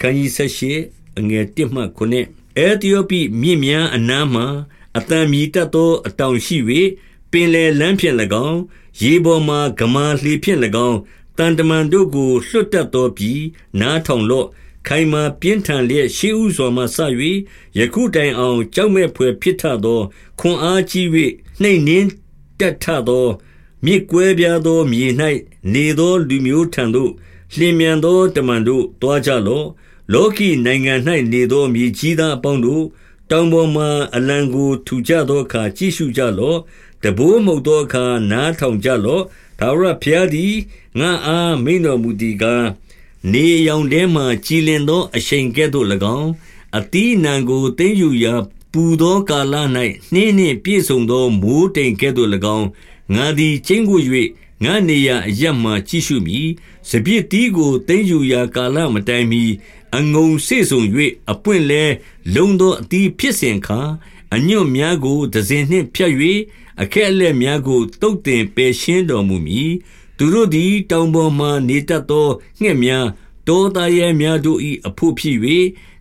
ခန်းကြီးဆက်ရှိအငယ်1မှ9အဲသီယိုပိမြင့်များအနားမှအတံမြည်တတ်သောအတောင်ရှိ၍ပင်လေလမ်းဖြင့်၎င်းရေပေါ်မှဂမာလှေဖြင့်၎င်းတန်တမန်တို့ကိုလွတ်တတ်သောပြီးနားထောင်လော့ခိုင်မာပြင်းထန်လျက်ရှေးဥစွာမှဆ၍ယခုတိုင်အောင်ကြောက်မဲ့ဖွယ်ဖြစ်ထသောခွန်အားကြီး၍နှိမ့်နှင်းတက်ထသောမြစ်ကွဲပြားသောမြေ၌နေသောလူမျိုးထံသို့ လျင်မြန်သောတမန်တို့တွားကြလော့လောကီနိုင်ငံ၌နေသောမြေကြီးသားအပေါင်းတို့တောင်ပေါ်မှအလံကိုထူကြသောအခါကြည့်ရှုကြလော့တဘိုးမှုတ်သောအခါနားထောင်ကြလော့ဒါဝရဖျားသည်ငါအားမိန်တော်မူသည်ကားနေရောင်ထဲမှကြည်လင်သောအရှိန်ကဲ့သို့၎င်းအတီးနံကိုသိမ့်ယူရာပူသောကာလ၌နှင်းနှင့်ပြည့်စုံသောမိုးတိမ်ကဲ့သို့၎င်း ငါသည်ကျင်းကို၍ငါနေရာအရမှကြည့်ရှုမည်စပြစ်တီးကိုသိမ့်ယူရာကာလမတိုင်မီအငုံစေဆုံ၍အပွင့်လဲလုံသောအတီးဖြစ်စဉ်ခါအညွန့်များကိုဒဇင်နှင့်ဖြတ်၍အခက်အလက်များကိုတုတ်တင်ပယ်ရှင်းတော်မူမည်သူတို့သည်တောင်ပေါ်မှနေတတ်သောငှက်များတောသားရဲများတို့၏အဖို့ဖြစ်၍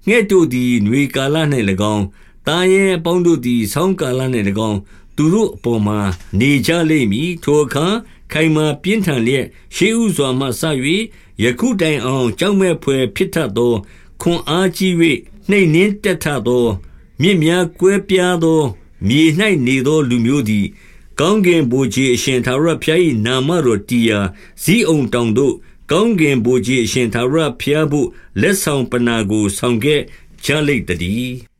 ငှက်တို့သည်ຫນွေကာလ၌၎င်းသားရဲအပေါင်းတို့သည်ဆောင်းကာလ၌၎င်း သူတို့အပေါ်မှာနေကြလိမ့်မည်ထိုအခါခိုင်မာပြင်းထန်လျက်ရှေးဥစွာမှဆ၍ယခုတိုင်အောင်ကြောက်မဲ့ဖွယ်ဖြစ်ထသောခွန်အားကြီး၍နှိမ့်နှင်းတက်ထသောမြင့်များကွဲပြားသော မြေ၌နေသောလူမျိုးသည် ကောင်းကင်ဘိုခြေအရှင်သာရဖျား၏နာမတော်တီယာဇီးအောင်တောင်တို့ကောင်းကင်ဘိုခြေအရှင်သာရဖျားဖို့လက်ဆောင်ပနာကိုဆောင်ခဲ့ကြလိမ့်တည်း